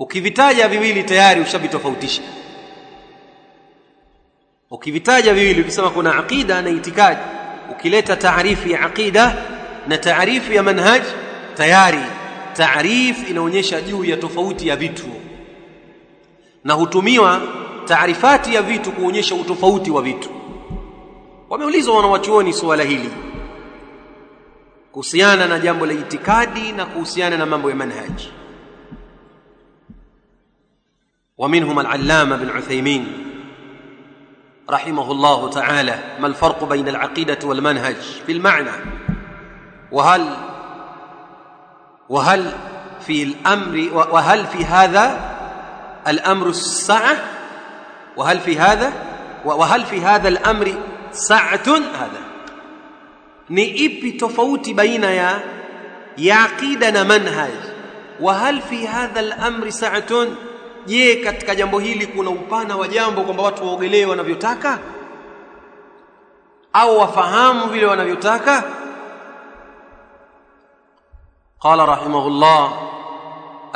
ukivitaja viwili tayari ushavitofautisha ukivitaja viwili ukisema kuna aqida na itikadi ukileta taarifu ya aqida na taarifu ya manhaj tayari taarifu inaonyesha juu ya tofauti ya vitu. Na hutumiwa taarifati ya vitu kuonyesha utofauti wa vitu. Wameulizwa wanawachuoni suala hili kuhusiana na jambo la itikadi na kuhusiana na mambo ya manhaji ومنهم العلامة بن عثيمين رحمه الله تعالى. ما الفرق بين العقيدة والمنهج؟ في المعنى وهل وهل في الأمر وهل في هذا الأمر السعه وهل في هذا وهل في هذا الأمر سعه هذا. ni ipi tofauti baina ya ya aqida na manhaj wa hal fi hadha al-amri sa'atun je katika jambo hili kuna upana wa jambo kwamba watu waogelee wanavyotaka? Au wafahamu vile wanavyotaka? قال رحمه الله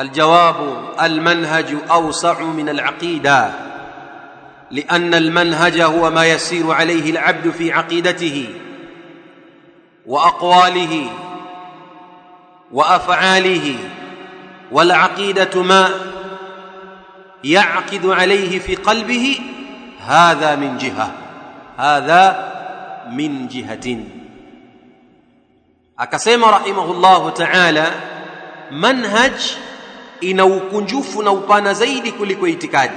الجواب المنهج اوسع من العقيده لأن المنهج هو ما يسير عليه العبد في عقيدته واقواله وافعاله والعقيده ما يعقد عليه في قلبه هذا من جهه هذا من جهه akasema rahimahullahu ta'ala manhaj ina ukunjufu na upana zaidi kuliko itikadi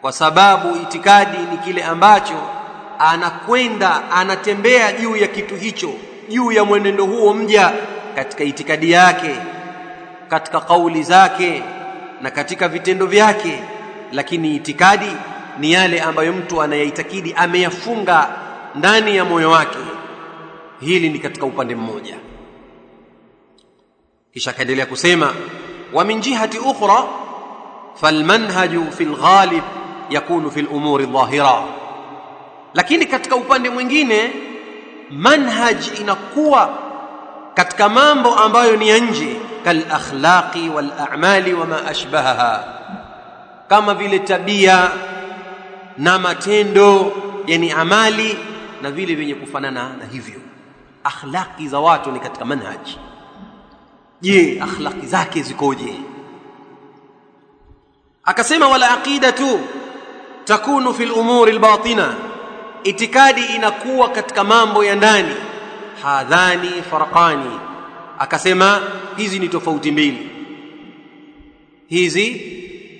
kwa sababu itikadi ni kile ambacho anakwenda anatembea juu ya kitu hicho juu ya mwenendo huo mja katika itikadi yake katika kauli zake na katika vitendo vyake. Lakini itikadi ni yale ambayo mtu anayaitakidi ameyafunga ndani ya moyo wake. Hili ni katika upande mmoja. Kisha akaendelea kusema wa min jihati ukhra falmanhaju fi lghalib yakunu fi lumuri dhahira. Lakini katika upande mwingine manhaj inakuwa katika mambo ambayo ni ya nje kalakhlaqi walamali wama ashbahaha. Kama vile tabia na matendo yani amali na vile vyenye kufanana na hivyo. Akhlaqi za watu ni katika manhaji. je akhlaqi zake zikoje? Akasema wala aqidatu takunu fil umuri albatina. Itikadi inakuwa katika mambo ya ndani. Hadhani farqani akasema hizi ni tofauti mbili. Hizi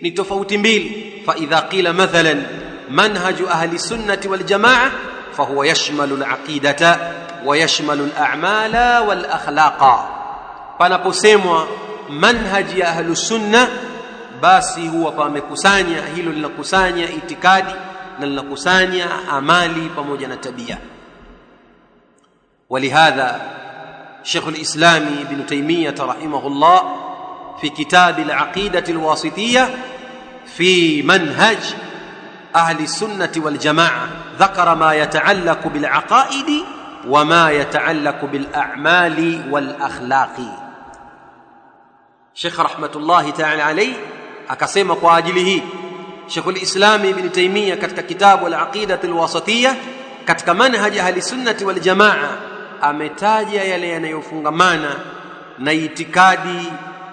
ni tofauti mbili. Fa idha qila mathalan manhaju ahli sunnati wal jamaa fahuwa yashmalu al aqidata wa yashmalu al a'mala wal akhlaqa. Panaposemwa manhaji ya ahli sunna basi huwa pamekusanya hilo linakusanya itikadi na linakusanya amali pamoja na tabia. Walihadha شيخ الإسلام ابن تيمية رحمه الله في كتاب العقيدة الواسطية في منهج أهل السنة والجماعة ذكر ما يتعلق بالعقائد وما يتعلق بالأعمال والأخلاق شيخ رحمة الله تعالى عليه akasema kwa ajili hii. Sheikhul Islam Ibn Taymiyyah al-Aqidatu al-Wasatiyya katika manhaji ahli sunnati wal jamaa ametaja yale yanayofungamana na itikadi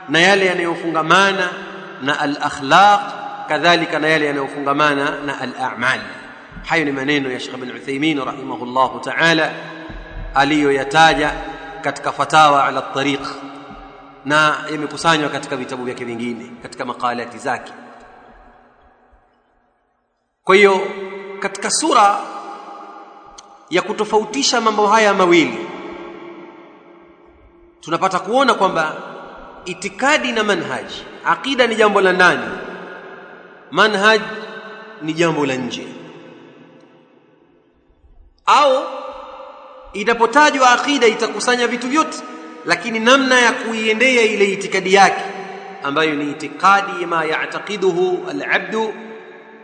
na yale yanayofungamana na al-akhlaq kadhalika na yale yanayofungamana na al-a'mal. Hayo ni maneno ya Sheikh Ibn Uthaymeen rahimahullah ta'ala aliyoyataja katika fatawa ala tariq na yamekusanywa katika vitabu vyake vingine katika makalati zake. Kwa hiyo katika sura ya kutofautisha mambo haya mawili tunapata kuona kwamba itikadi na manhaj aqida ni jambo la ndani manhaj ni jambo la nje. Au inapotajwa aqida itakusanya vitu vyote lakini namna ya kuiendea ile itikadi yake ambayo ni itikadi ma ya'taqiduhu al-'abdu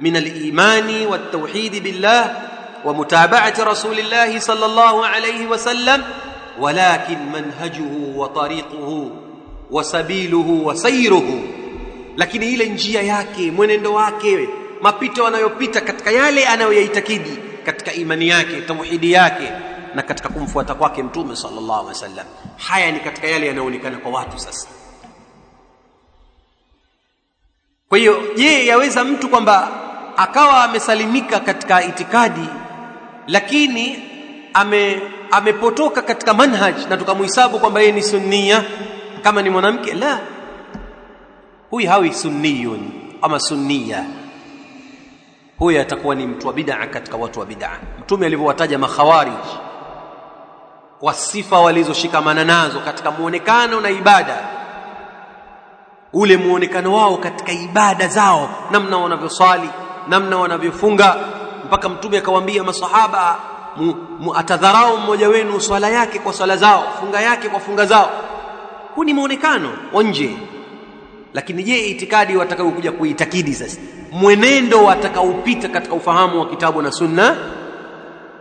min alimani wa billah wa رسول الله صلى الله عليه وسلم ولكن منهجه وطريقه tariquhu wa sayruhu. Lakini ile njia yake mwenendo wake mapito anayopita katika yale anayoyaitakidi katika imani yake tauhidi yake na katika kumfuata kwake mtume sallallahu alaihi wasallam haya ni katika yale yanayoonekana kwa watu sasa. Kwa hiyo je yaweza mtu kwamba akawa amesalimika katika itikadi lakini ame amepotoka katika manhaj na tukamhesabu kwamba yeye ni sunnia. Kama ni mwanamke? La. Huyu hawi sunniyun ama sunnia huyu atakuwa ni mtu wa bid'a katika watu wa bid'a. Mtume alivyowataja makhawarij kwa sifa walizoshikamana nazo katika muonekano na ibada. Ule muonekano wao katika ibada zao namna wanavyoswali namna wanavyofunga mpaka mtume akawaambia masahaba atadharau mmoja wenu swala yake kwa swala zao funga yake kwa funga zao. Huu ni muonekano wa nje. Lakini je itikadi watakaokuja kuitakidi sasa mwenendo watakaopita katika ufahamu wa kitabu na sunna?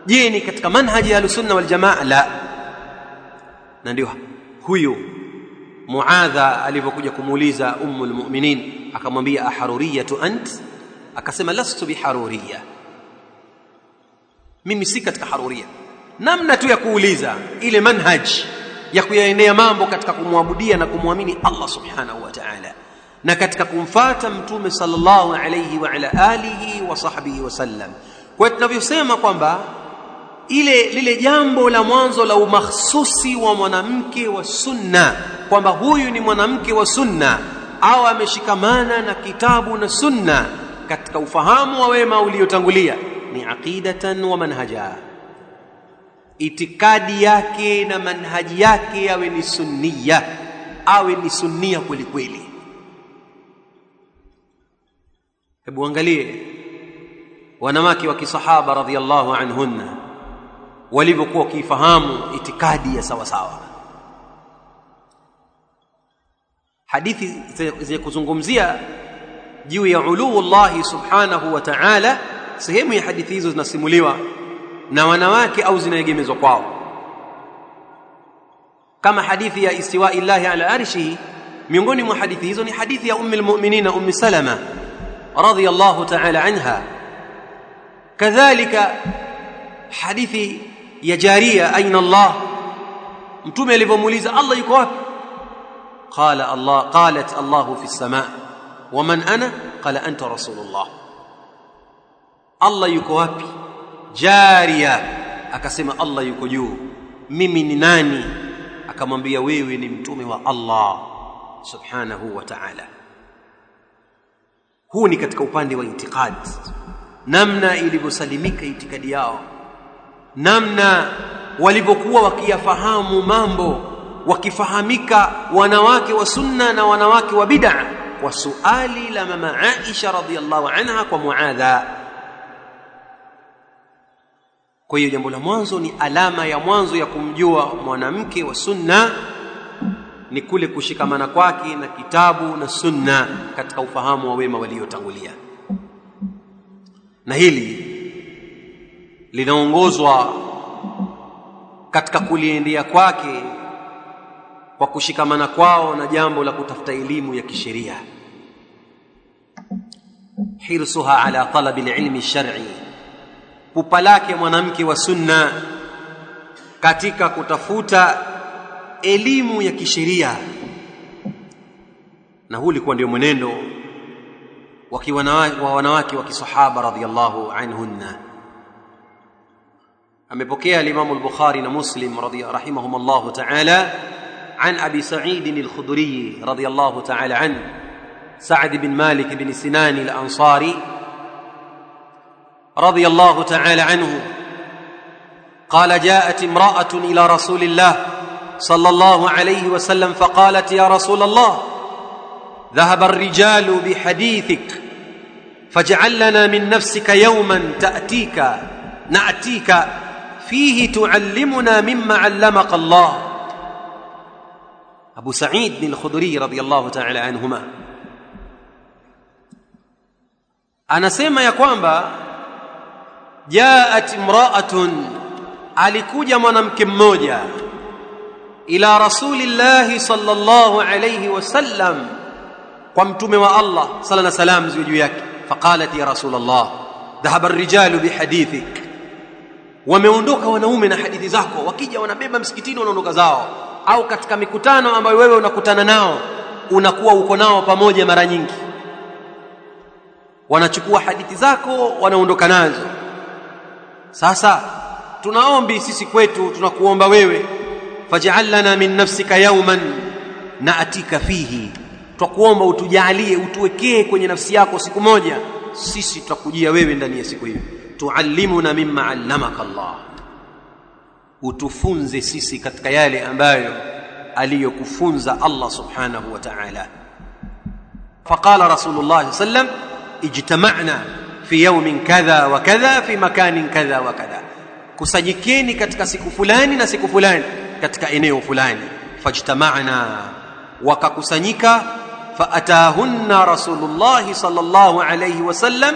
Je ni katika manhaji ya sunna wal jamaa? La. Na ndio huyo muadha alivyokuja kumuuliza ummu almu'minin akamwambia aharuriyatu ant? Akasema lastu biharuriya mimi si katika haruria. Namna tu ya kuuliza ile manhaj ya kuyaenea mambo katika kumwabudia na kumwamini Allah subhanahu wa ta'ala. Na katika kumfata mtume sallallahu alayhi wa ala alihi wa sahbihi wasallam kwa tunavyosema kwamba ile lile jambo la mwanzo la umakhsusi wa mwanamke wa sunna kwamba huyu ni mwanamke wa sunna au ameshikamana na kitabu na sunna katika ufahamu wa wema uliotangulia ni aqidatan wa manhaja. Itikadi yake na manhaji yake awe ni sunniya awe ni sunnia kweli kweli. Hebu angalie wanawake wa kisahaba radhiallahu anhunna walivyokuwa wakifahamu itikadi ya sawa sawa. Hadithi zenye kuzungumzia juu ya uluullahi subhanahu wa ta'ala sehemu ya hadithi hizo zinasimuliwa na wanawake au zinaegemezwa kwao kama hadithi ya istiwa illahi ala arshihi miongoni mwa hadithi hizo ni hadithi ya ummi almu'minin ummi salama radhiyallahu ta'ala anha kadhalika hadithi ya jaria aina Allah mtume alivyomuuliza Allah yuko wapi qala Allah qalat Allah fi as-sama waman ana qala anta rasulullah Allah yuko wapi? Jaria. Akasema Allah yuko juu. Mimi ni nani? Akamwambia wewe ni mtume wa Allah subhanahu wa ta'ala. Huu ni katika upande wa itikadi. Namna ilivyosalimika itikadi yao. Namna walivyokuwa wakiyafahamu mambo wakifahamika wanawake wa sunna na wanawake wa bid'a kwa suali la mama Aisha radhiallahu anha kwa Muadha kwa hiyo jambo la mwanzo ni alama ya mwanzo ya kumjua mwanamke wa sunna. Ni kule kushikamana kwake na kitabu na sunna katika ufahamu wa wema waliotangulia. Na hili linaongozwa katika kuliendea kwake kwa kushikamana kwao na jambo la kutafuta elimu ya kisheria. Hirsuha ala talabi alilmi shar'i pupa lake mwanamke wa sunna katika kutafuta elimu ya kisheria na huu ulikuwa ndio mwenendo wa wanawake wa kisahaba radhiyallahu anhunna amepokea al-Imam al-Bukhari na Muslim rahimahum Allah ta'ala عن ابي سعيد الخدري رضي الله تعالى عنه سعد بن مالك بن سنان الانصاري رضي الله تعالى عنه. قال جاءت امرأة إلى رسول الله صلى الله عليه وسلم فقالت يا رسول الله ذهب الرجال بحديثك فاجعل لنا من نفسك يوما تأتيك نأتيك فيه تعلمنا مما علمك الله. أبو سعيد الخدري رضي الله تعالى عنهما. anasema ya kwamba jaat imra'atun alikuja mwanamke mmoja ila rasulillahi sallallahu alayhi wasallam kwa mtume wa Allah sala na salam ziwe juu yake. Faqalat ya rasul Allah dhahaba ar-rijalu bihadithik wameondoka wanaume na hadithi zako wakija wanabeba msikitini wanaondoka zao. Au katika mikutano ambayo wewe unakutana nao unakuwa uko nao pamoja mara nyingi. Wanachukua hadithi zako wanaondoka nazo sasa tunaombi sisi kwetu tunakuomba wewe faj'al lana min nafsika yawman naatika fihi. Twakuomba utujalie utuwekee kwenye nafsi yako siku moja sisi tutakujia wewe ndani ya siku hiyo. Tuallimuna mimma allamaka Allah. Utufunze sisi katika yale ambayo aliyokufunza Allah subhanahu wa ta'ala. Faqala rasulullah sallam ijtama'na fi yawmin kadha wa kadha fi makanin kadha wa kadha. Kusanyikeni katika siku fulani na siku fulani katika eneo fulani. Fajtama'na wakakusanyika faatahunna rasulullah sallallahu alayhi wasallam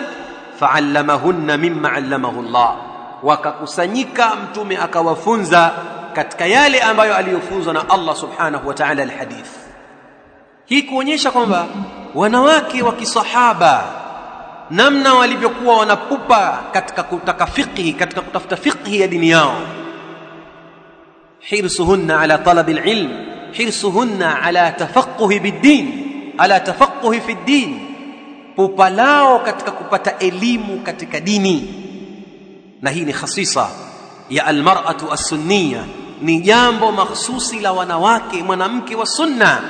fa'allamahunna mimma 'allamahu Allah. Wakakusanyika mtume akawafunza katika yale ambayo aliyofunzwa na Allah subhanahu wa ta'ala alhadith. Hii kuonyesha kwamba wanawake wa kisahaba namna walivyokuwa wanapupa katika kutaka fiqhi katika kutafuta fiqhi ya dini yao. Hirsuhunna ala talabi alilm hirsuhunna ala tafaqquhi biddin ala tafaqquhi fi ddin. Pupa lao katika kupata elimu katika dini. Na hii ni khasisa ya almar'atu as-sunniya ni jambo mahsusi la wanawake mwanamke wa sunna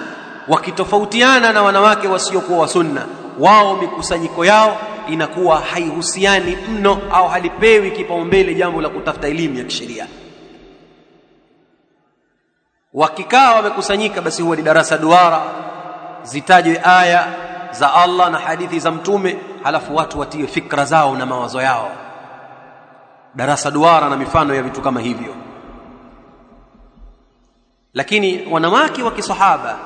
wakitofautiana na wanawake wasiokuwa wa sunna wao mikusanyiko yao inakuwa haihusiani mno au halipewi kipaumbele jambo la kutafuta elimu ya kisheria. Wakikaa wamekusanyika basi huwa ni darasa duara zitajwe aya za Allah na hadithi za mtume halafu watu watie fikra zao na mawazo yao. Darasa duara na mifano ya vitu kama hivyo. Lakini wanawake wa kisahaba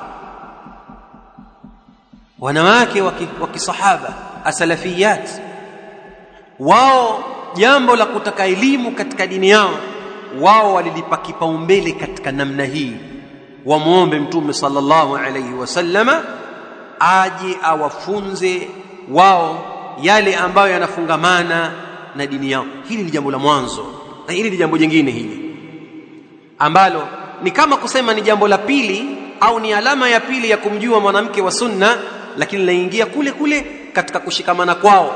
wanawake wa kisahaba asalafiyat. Wao jambo la kutaka elimu katika dini yao wao walilipa kipaumbele katika namna hii. Wamuombe mtume sallallahu alayhi wasallama aje awafunze wao yale ambayo yanafungamana na dini yao. Hili ni jambo la mwanzo na hili ni jambo jingine hili ambalo ni kama kusema ni jambo la pili au ni alama ya pili ya kumjua mwanamke wa sunna lakini laingia kule kule katika kushikamana kwao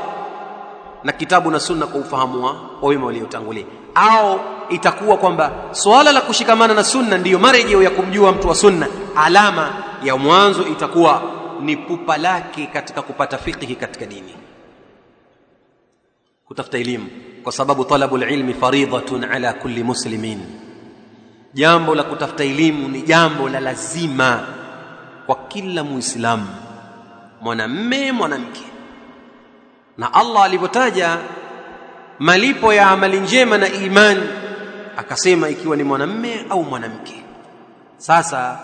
na kitabu na sunna kwa ufahamu wa wema waliotangulia. Au itakuwa kwamba swala la kushikamana na sunna ndiyo marejeo ya kumjua mtu wa sunna. Alama ya mwanzo itakuwa ni pupa lake katika kupata fiqhi katika dini. Kutafuta elimu kwa sababu talabul ilmi faridhatun ala kulli muslimin. Jambo la kutafuta elimu ni jambo la lazima kwa kila muislamu mwanamme mwanamke. Na Allah alipotaja malipo ya amali njema na imani akasema ikiwa ni mwanamme au mwanamke. Sasa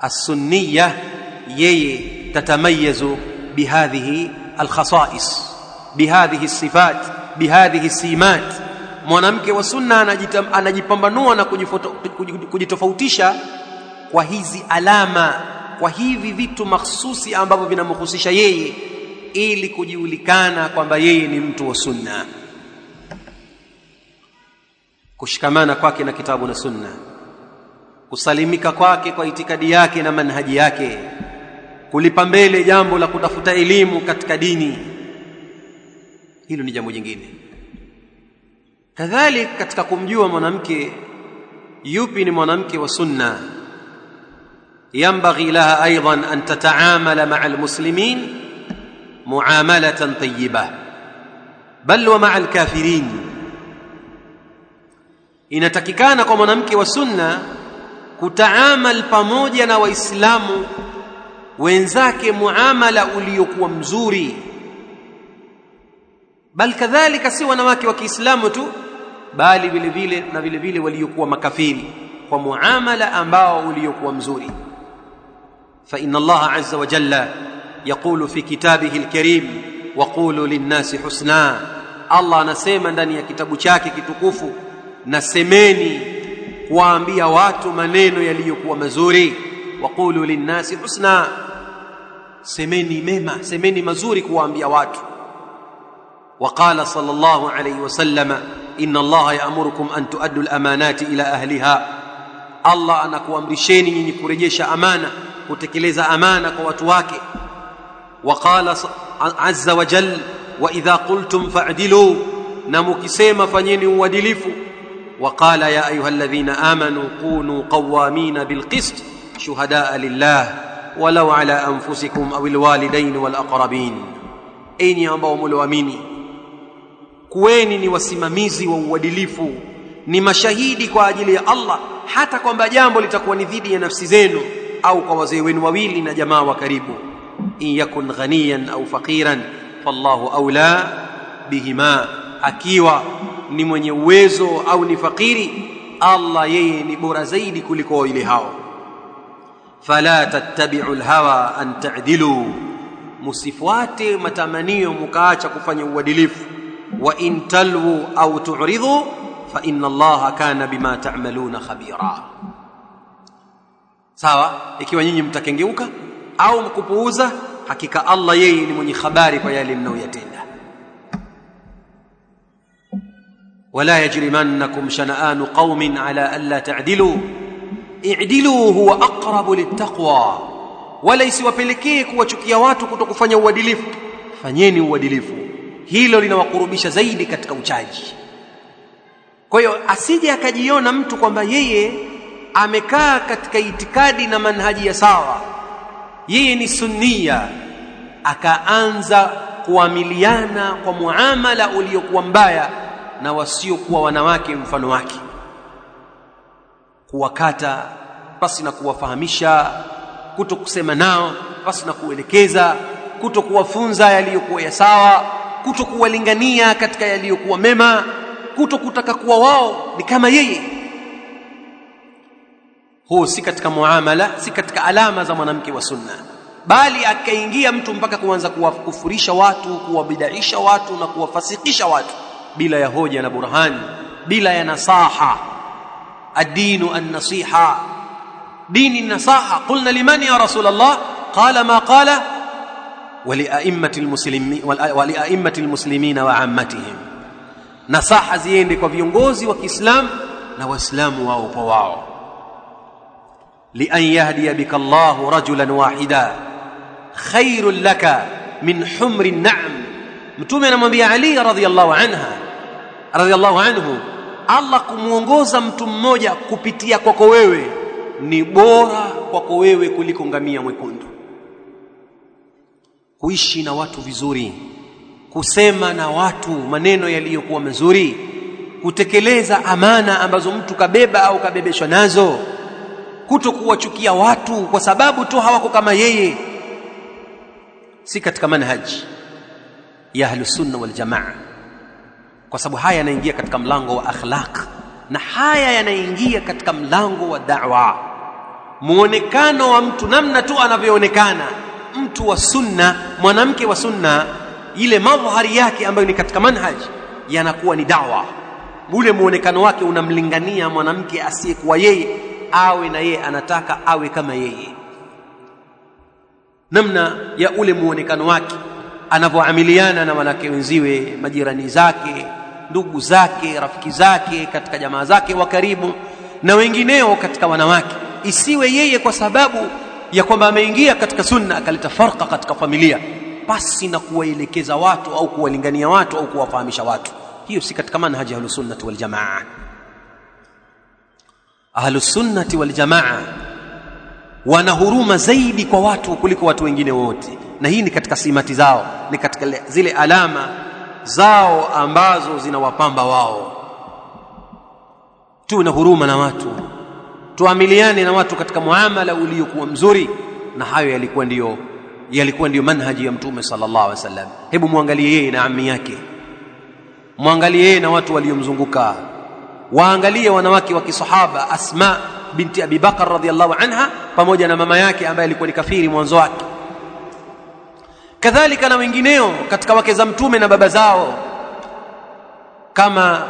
as-sunniyya yeye tatamayazu bihadhihi alkhasais bihadhihi sifat bihadhihi simat. Mwanamke wa sunna anajipambanua na kujitofautisha kwa hizi alama kwa hivi vitu mahsusi ambavyo vinamhusisha yeye ili kujulikana kwamba yeye ni mtu wa sunna. Kushikamana kwake na kitabu na sunna. Kusalimika kwake kwa itikadi yake na manhaji yake. Kulipa mbele jambo la kutafuta elimu katika dini. Hilo ni jambo jingine. Kadhalika katika kumjua mwanamke yupi ni mwanamke wa sunna ينبغي لها ايضا ان تتعامل مع المسلمين معامله طيبه بل ومع الكافرين inatakikana kwa mwanamke wa sunna kutaamal pamoja na waislamu wenzake muamala uliokuwa mzuri bal kadhalika si wanawake wa Kiislamu tu bali vile vile na vile vile waliokuwa makafiri kwa muamala ambao uliokuwa mzuri fa inna Allah azza wa jalla yaqulu fi kitabihi alkarim waqulu linnasi husna Allah anasema ndani ya kitabu chake kitukufu nasemeni kuwaambia watu maneno yaliyokuwa mazuri waqulu linnasi husna semeni mema semeni mazuri kuwaambia watu وقال صلى الله عليه وسلم إن الله يأمركم أن تؤدوا الأمانات إلى أهلها الله anakuamrisheni nyinyi kurejesha amana kutekeleza amana kwa watu wake وقال عز وجل وإذا قلتم فاعدلوا na mukisema fanyeni uadilifu وقال يا أيها الذين آمنوا كونوا قوامين بالقسط شهداء لله ولو على أنفسكم أو الوالدين والأقربين enyi ambao mlioamini kuweni ni wasimamizi wa uadilifu ni mashahidi kwa ajili ya Allah hata kwamba jambo litakuwa ni dhidi ya nafsi zenu au kwa wazee wenu wawili na jamaa wa karibu. In yakun ghaniyan au faqiran fallahu aula bihima. Akiwa ni mwenye uwezo au ni fakiri Allah yeye ni bora zaidi kuliko wawili hao. Fala tattabi'u alhawa an ta'dilu. Musifuate matamanio mukaacha kufanya uadilifu. Wa in talwu au tu'ridhu fa inna allaha kana bima ta'maluna khabira sawa? Ikiwa nyinyi mtakengeuka au mkupuuza hakika Allah yeye ni mwenye habari kwa yale mnayoyatenda wala yajrimannakum shana'anu qaumin ala alla ta'dilu. I'dilu huwa aqrabu littaqwa. Wala isiwapelekee kuwachukia watu kutokufanya uadilifu. Fanyeni uadilifu. Hilo linawakurubisha zaidi katika uchaji. Kwa hiyo asije akajiona mtu kwamba yeye amekaa katika itikadi na manhaji ya sawa. Yeye ni sunnia. Akaanza kuamiliana kwa muamala uliokuwa mbaya na wasiokuwa wanawake mfano wake. Kuwakata pasi na kuwafahamisha kuto kusema nao pasi na kuelekeza kuto kuwafunza yaliyokuwa ya sawa kuto kuwalingania katika yaliyokuwa mema kuto kutaka kuwa wao ni kama yeye huu si katika muamala si katika alama za mwanamke wa sunna bali akaingia mtu mpaka kuanza kuwakufurisha watu kuwabidaisha watu na kuwafasikisha watu bila ya hoja na burhani bila ya nasaha. Adinu an-nasiha dini nasaha. Qulna liman ya rasul allah qala ma qala? Waliaimmati almuslimina waliaimmati wa ammatihim. Nasaha ziende kwa viongozi wa Kiislamu na waislamu wao kwa wao lian yahdiya bika Allah rajulan wahida khairul laka min humri na'am mtume anamwambia Ali رضي anha radhiyallahu anhu Allah kumwongoza mtu mmoja kupitia kwako wewe ni bora kwako wewe kuliko ngamia mwekundu kuishi na watu vizuri kusema na watu maneno yaliyokuwa mazuri kutekeleza amana ambazo mtu kabeba au kabebeshwa nazo kuto kuwachukia watu kwa sababu tu hawako kama yeye. Si katika manhaji ya ahlusunna sunna wal jamaa kwa sababu haya yanaingia katika mlango wa akhlaq na haya yanaingia katika mlango wa da'wa. Muonekano wa mtu namna tu anavyoonekana mtu wa sunna mwanamke wa sunna ile madhhari yake ambayo ni katika manhaj yanakuwa ni dawa. Ule muonekano wake unamlingania mwanamke asiyekuwa yeye awe na yeye anataka awe kama yeye. Namna ya ule muonekano wake anavyoamiliana na wanawake wenziwe majirani zake ndugu zake rafiki zake katika jamaa zake wa karibu na wengineo katika wanawake. Isiwe yeye kwa sababu ya kwamba ameingia katika sunna akaleta farqa katika familia pasi na kuwaelekeza watu au kuwalingania watu au kuwafahamisha watu. Hiyo si katika manhaji ya sunnati wal jamaa ahlus sunnati wal jamaa. Wana huruma zaidi kwa watu kuliko watu wengine wote. Na hii ni katika simati zao ni katika zile alama zao ambazo zinawapamba wao. Tuwe na huruma na watu. Tuamiliane na watu katika muamala uliokuwa mzuri. Na hayo yalikuwa ndiyo yalikuwa ndiyo manhaji ya mtume sallallahu alaihi wasallam. Hebu muangalie yeye na ammi yake. Muangalie yeye na watu waliomzunguka waangalie wanawake wa kisahaba asma binti abi bakar radhiallahu anha pamoja na mama yake ambaye alikuwa ni kafiri mwanzo wake. Kadhalika na wengineo katika wake za mtume na baba zao kama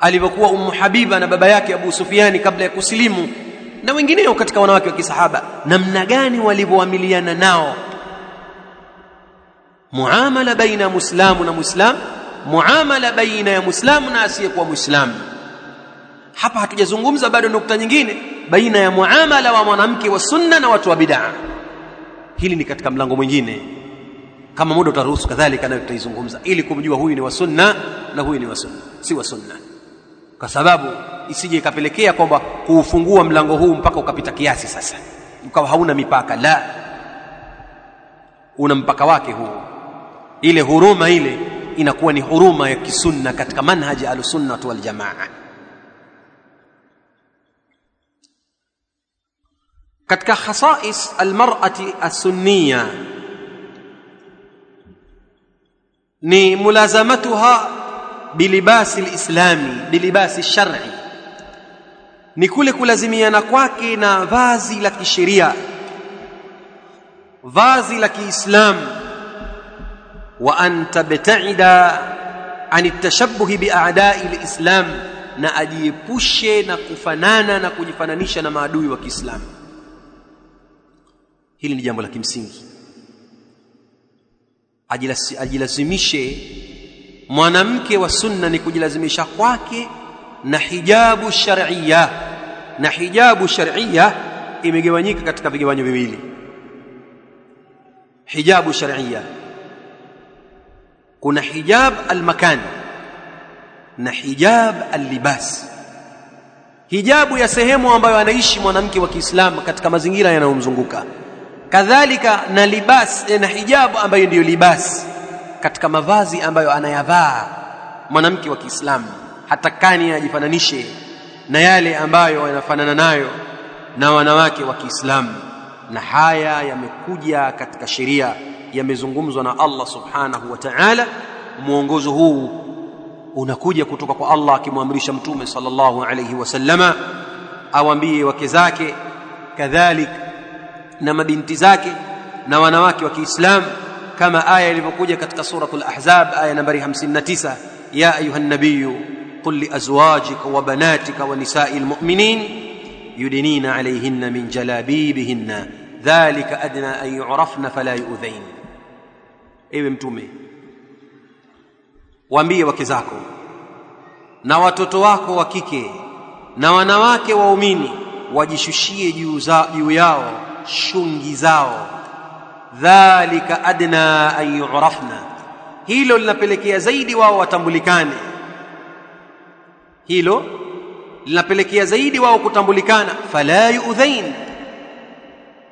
alivyokuwa ummu habiba na baba yake abu sufiani kabla ya kusilimu na wengineo katika wanawake wa kisahaba namna gani walivyoamiliana nao. Muamala baina ya muislamu na muislam muamala baina ya muislamu na asiyekuwa muislamu hapa hatujazungumza bado nukta nyingine baina ya muamala wa mwanamke wa sunna na watu wa bid'a. Hili ni katika mlango mwingine. Kama muda utaruhusu kadhalika nayo tutaizungumza ili kumjua huyu ni wa sunna na huyu ni wa sunna si wa sunna. Kwa sababu isije ikapelekea kwamba kuufungua mlango huu mpaka ukapita kiasi sasa ukawa hauna mipaka. La una mpaka wake huu. Ile huruma ile inakuwa ni huruma ya kisunna katika manhaji ahlusunnah wal katika khasais almar'ati as-sunniya ni mulazamatuha bilibasi alislami bilibasi shar'i. Ni kule kulazimiana kwake na vazi la kisheria vazi la kiislamu. Wa an tabtaida an tashabbuhi bi'a'da'i alislam na ajiepushe na kufanana na kujifananisha na maadui wa Kiislamu hili ni jambo la kimsingi. Ajilazimishe mwanamke wa sunna ni kujilazimisha kwake na hijabu shar'iyya na hijabu shar'iyya imegawanyika katika vigawanyo viwili. Hijabu shar'iyya kuna hijab almakan na hijab allibas. Hijabu ya sehemu ambayo anaishi mwanamke wa Kiislamu katika mazingira yanayomzunguka kadhalika na libas na hijabu ambayo ndiyo libas katika mavazi ambayo anayavaa mwanamke wa Kiislamu. Hatakani ajifananishe na yale ambayo yanafanana nayo na wanawake wa Kiislamu. Na haya yamekuja katika sheria yamezungumzwa na Allah subhanahu wa ta'ala. Mwongozo huu unakuja kutoka kwa Allah akimwamrisha mtume sallallahu alayhi wasallama awambie wake zake kadhalik na mabinti zake na wanawake wa Kiislamu kama aya ilivyokuja katika suratul ahzab aya nambari 59 ya ayuha nabiyyu qul li azwajika wa banatika wa nisa'il mu'minin yudinina alayhinna min jalabibihinna dhalika adna an yu'rafna fala yu'dhain ewe mtume waambie wake zako na watoto wako wa kike na wanawake waumini wajishushie juu yao shungi zao. Dhalika adna an yu'rafna. Hilo linapelekea zaidi wao watambulikane. Hilo linapelekea zaidi wao kutambulikana. Fala yu'dhain.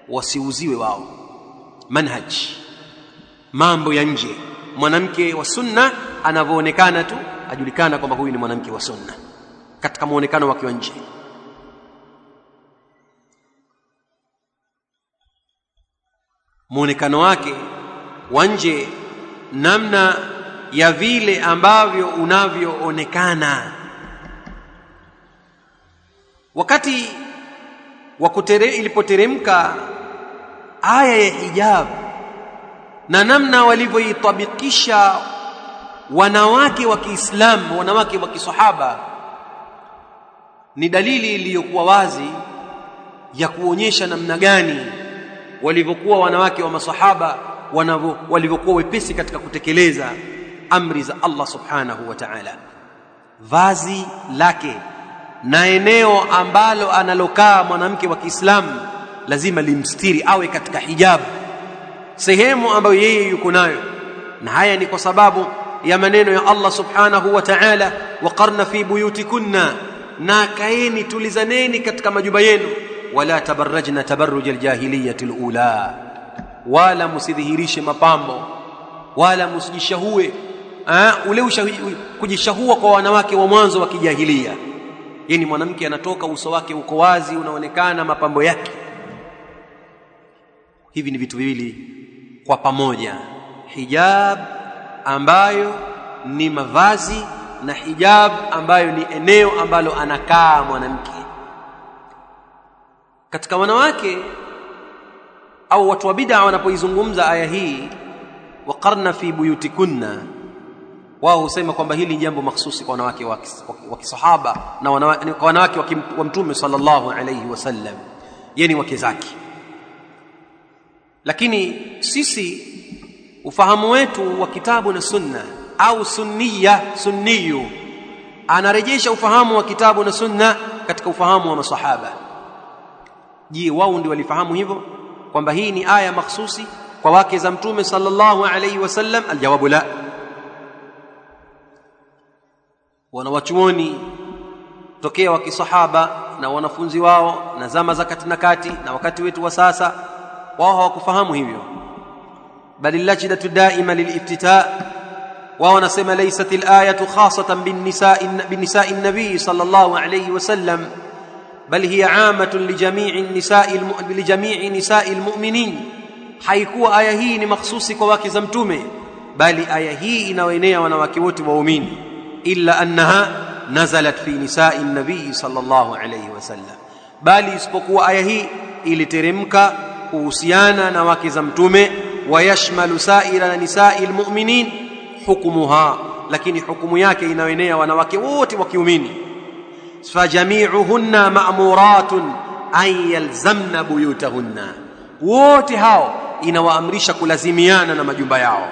Wasiuziwe wao. Manhaj. Mambo ya nje. Mwanamke wa sunna anavyoonekana tu ajulikana kwamba huyu ni mwanamke wa sunna. Katika muonekano wake wa nje muonekano wake wa nje namna ya vile ambavyo unavyoonekana. Wakati wa kutere ilipoteremka aya ya hijab na namna walivyoitabikisha wanawake wa Kiislamu wanawake wa kisahaba ni dalili iliyokuwa wazi ya kuonyesha namna gani walivyokuwa wanawake wa masahaba walivyokuwa wepesi katika kutekeleza amri za Allah subhanahu wa ta'ala. Vazi lake na eneo ambalo analokaa mwanamke wa Kiislamu lazima limstiri awe katika hijabu sehemu ambayo yeye yuko nayo. Na haya ni kwa sababu ya maneno ya Allah subhanahu wa ta'ala waqarna fi buyutikunna na kaeni tulizaneni katika majumba yenu wala tabarrajna tabarruj aljahiliyati alula. Wala msidhihirishe mapambo. Wala msijishahue ule kujishahua kwa wanawake wa mwanzo wa kijahilia. Yani mwanamke anatoka uso wake uko wazi unaonekana mapambo yake. Hivi ni vitu viwili kwa pamoja. Hijab ambayo ni mavazi na hijab ambayo ni eneo ambalo anakaa mwanamke katika wanawake au watu wa bid'a wanapoizungumza aya hii waqarna fi buyutikunna wao husema kwamba hili jambo mahsusi kwa wanawake wa kisahaba na wanawake wa mtume sallallahu alayhi wasallam yani wake zake. Lakini sisi ufahamu wetu wa kitabu na sunna au sunniya sunniyu anarejesha ufahamu wa kitabu na sunna katika ufahamu wa masahaba je wao ndio walifahamu hivyo? Kwamba hii ni aya makhsusi kwa wake za mtume sallallahu alaihi wasallam aljawabu la. Wanawachuoni tokea wa kisahaba na wanafunzi wao na zama za kati na kati na wakati wetu wa sasa wao hawakufahamu hivyo. Bali lajdatu daima liliftita wao wanasema laysat alayatu khasatan binnisa'i binnisa'i an-nabi sallallahu alayhi wasallam bal hiya 'amatun lijami'i an-nisa'i lijami'i nisa'i al-mu'minin haikuwa aya hii ni makhsusi kwa wake za mtume bali aya hii inawaenea wanawake wote waumini. Illa annaha nazalat fi nisa'i an-nabi sallallahu alayhi wasallam bali isipokuwa aya hii iliteremka kuhusiana na wake za mtume wayashmalu sa'ira na al-mu'minin hukmuha lakini hukumu yake inayoenea wanawake wote wa kiumini fajami'uhunna ma'muratun an yalzamna buyutahunna. Wote hao inawaamrisha kulazimiana na majumba yao.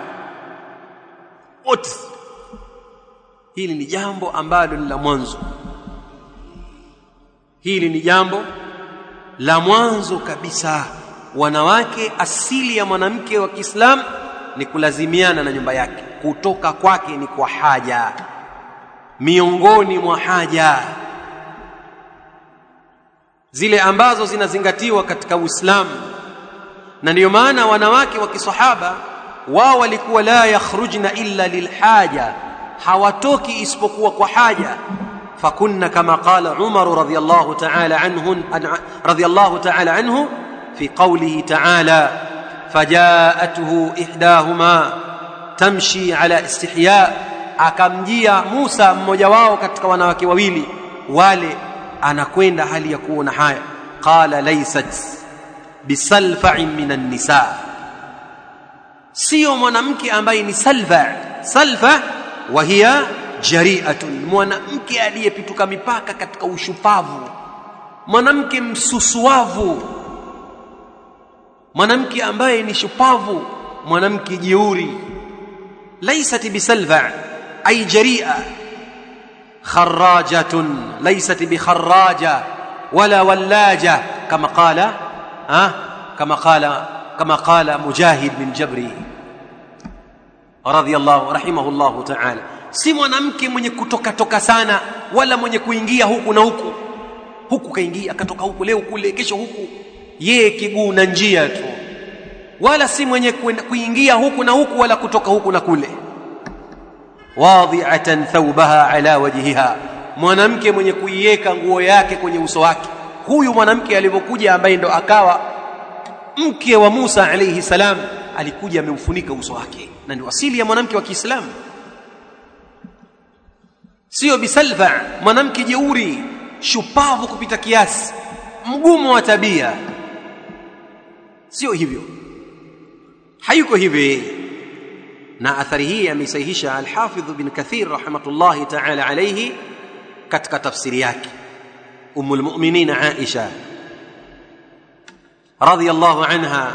Wote. Hili ni jambo ambalo ni la mwanzo. Hili ni jambo la mwanzo kabisa. Wanawake asili ya mwanamke wa Kiislamu ni kulazimiana na nyumba yake. Kutoka kwake ni kwa haja. Miongoni mwa haja zile ambazo zinazingatiwa katika Uislamu. Na ndiyo maana wanawake wa kisahaba wao walikuwa la yakhrujna illa lilhaja hawatoki isipokuwa kwa haja. Fakunna kama qala Umar radhiyallahu ta'ala anhu radhiyallahu ta'ala anhu fi qawlihi ta'ala fajaatuhu ihdahuma tamshi ala istihya. Akamjia Musa mmoja wao katika wanawake wawili wale anakwenda hali ya kuona haya. Qala laysat bisalfa'in minan nisa. Sio mwanamke ambaye ni salfa. Salfa wa hiya jari'atun. Mwanamke aliyepituka mipaka katika ushupavu. Mwanamke msusuavu. Mwanamke ambaye ni shupavu. Mwanamke jeuri. Laysat bisalfa ay jaria laysat bikharraja wala wallaja kama qala ha? Kama qala kama qala mujahid bin jabri radiyallahu rahimahullahu ta'ala. Si mwanamke mwenye kutoka toka sana wala mwenye kuingia huku na huku. Huku kaingia akatoka huku leo kule kesho huku. Yeye kiguu na njia tu. Wala si mwenye kuingia huku na huku wala kutoka huku na kule wadhi'atan thawbaha ala wajhiha. Mwanamke mwenye kuiweka nguo yake kwenye uso wake. Huyu mwanamke alivyokuja ambaye ndo akawa mke wa Musa alayhi salam alikuja ameufunika uso wake. Na ndio asili ya mwanamke wa Kiislamu. Sio bisalfa mwanamke jeuri shupavu kupita kiasi mgumu wa tabia. Sio hivyo. Hayuko hivi na athari hii ameisahihisha al-Hafidh bin Kathir rahmatullahi ta'ala alayhi katika tafsiri yake Ummul Mu'minin Aisha radhiyallahu anha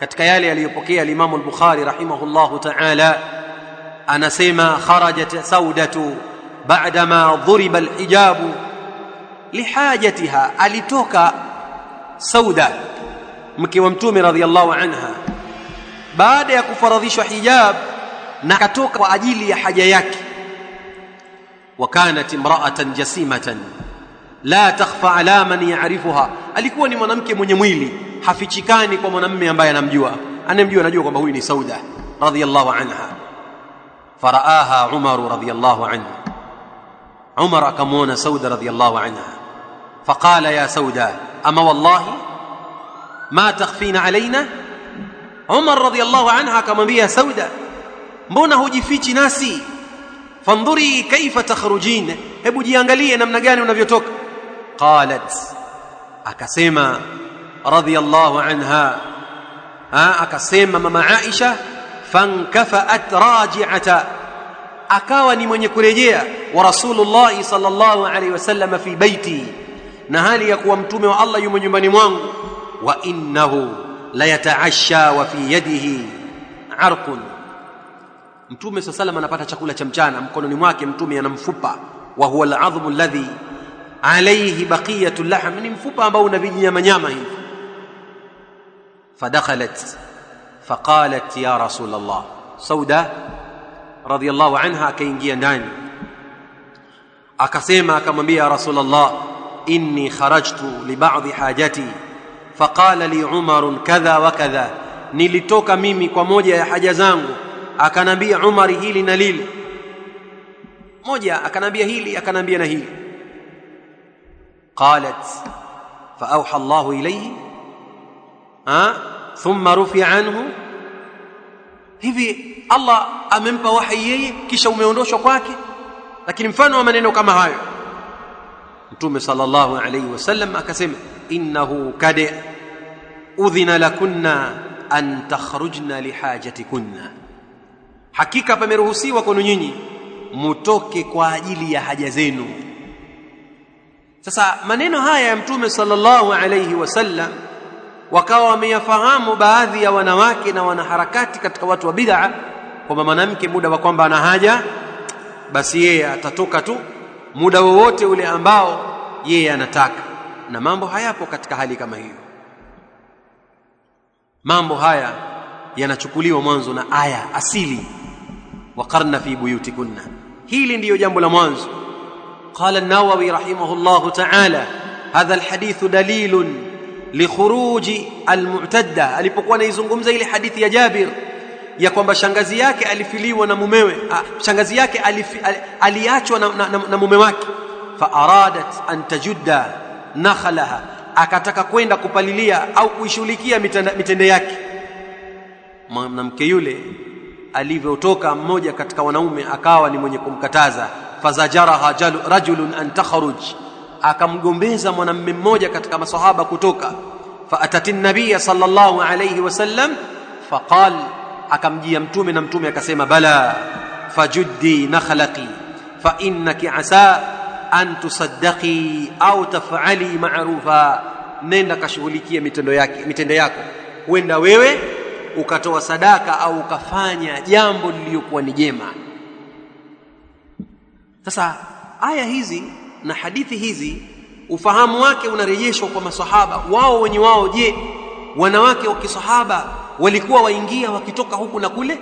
katika yale aliyopokea al-Imam al-Bukhari rahimahullahu ta'ala anasema kharajat saudatu ba'dama dhuriba al-hijabu lihajatiha alitoka sauda mke wa mtume radhiallahu anha baada ya kufaradhishwa hijab na akatoka kwa ajili ya haja yake wa kanat imra'atan jasimatan la takhfa ala man ya'rifuha alikuwa ni mwanamke mwenye mwili hafichikani kwa mwanamume ambaye anamjua anemjua anajua kwamba huyu ni sauda radhiallahu anha faraaha umar radhiallahu anhu umar akamwona sauda radhiallahu anha faqala ya sauda ama wallahi ma takhfina alaina Umar radhiallahu anha akamwambia Sauda mbona hujifichi nasi fandhuri kaifa takhrujin hebu jiangalie namna gani unavyotoka qalat akasema radhiallahu anha ha akasema mama Aisha fankafaat raji'ata akawa ni mwenye kurejea wa rasulullah sallallahu alaihi wasallam fi baiti na hali ya kuwa mtume wa Allah yumo nyumbani mwangu wa innahu la yataasha wa fi yadihi arqun mtume saa salam anapata chakula cha mchana mkononi mwake mtume ana mfupa wa huwa aladhmu alladhi alayhi baqiyatu lahm ni mfupa ambao una vijinyamanyama hivi fadakhalat faqalat ya rasul allah sauda radhiyallahu anha akaingia ndani akasema akamwambia ya rasul allah inni kharajtu li ba'dhi hajati faqala li umaru kadha wa kadha. Nilitoka mimi kwa moja ya haja zangu. Akanambia umari hili na lile. Moja akanambia hili akanambia na hili. Qalat fa auha allah ilayhi. Ha? Thumma rufi anhu. Hivi allah amempa wahi yeye kisha umeondoshwa kwake? Lakini mfano wa maneno kama hayo. Mtume sallallahu alayhi wasallam akasema innahu kad udhina lakunna an takhrujna lihajatikunna. Hakika pameruhusiwa kwenu nyinyi mutoke kwa ajili ya haja zenu. Sasa maneno haya ya mtume sallallahu alayhi wasallam wakawa wameyafahamu baadhi ya wanawake na wanaharakati katika watu wa bid'a kwamba mwanamke muda wa kwamba ana haja basi yeye atatoka tu muda wowote ule ambao yeye anataka. Na mambo hayapo katika hali kama hiyo. Mambo haya yanachukuliwa mwanzo na aya asili. Waqarna fi buyutikunna. Hili ndiyo jambo la mwanzo. Qala an-nawawi rahimahullah ta'ala hadha alhadith dalilun likhuruji almu'tadda. Alipokuwa anaizungumza ile hadithi ya Jabir ya kwamba shangazi yake alifiliwa na mumewe. Ah, shangazi yake alifi, aliachwa na, na, na, na mume wake. Fa aradat an tajudda nakhalaha akataka kwenda kupalilia au kuishughulikia mitende yake. Mwanamke yule alivyotoka mmoja katika wanaume akawa ni mwenye kumkataza. Fazajaraha rajulun an takhruj akamgombeza mwanamume mmoja katika masahaba kutoka. Faatati nabiya sallallahu alayhi wasallam faqal akamjia mtume na mtume akasema bala fajuddi nakhlaqi fa innaki asa an tusaddaqi au taf'ali ma'rufa. Nenda kashughulikia mitendo yake mitendo yako. Huenda wewe ukatoa sadaka au ukafanya jambo lililokuwa ni jema. Sasa aya hizi na hadithi hizi ufahamu wake unarejeshwa kwa maswahaba. Wao wenye wao je wanawake wa kisahaba walikuwa waingia wakitoka huku na kule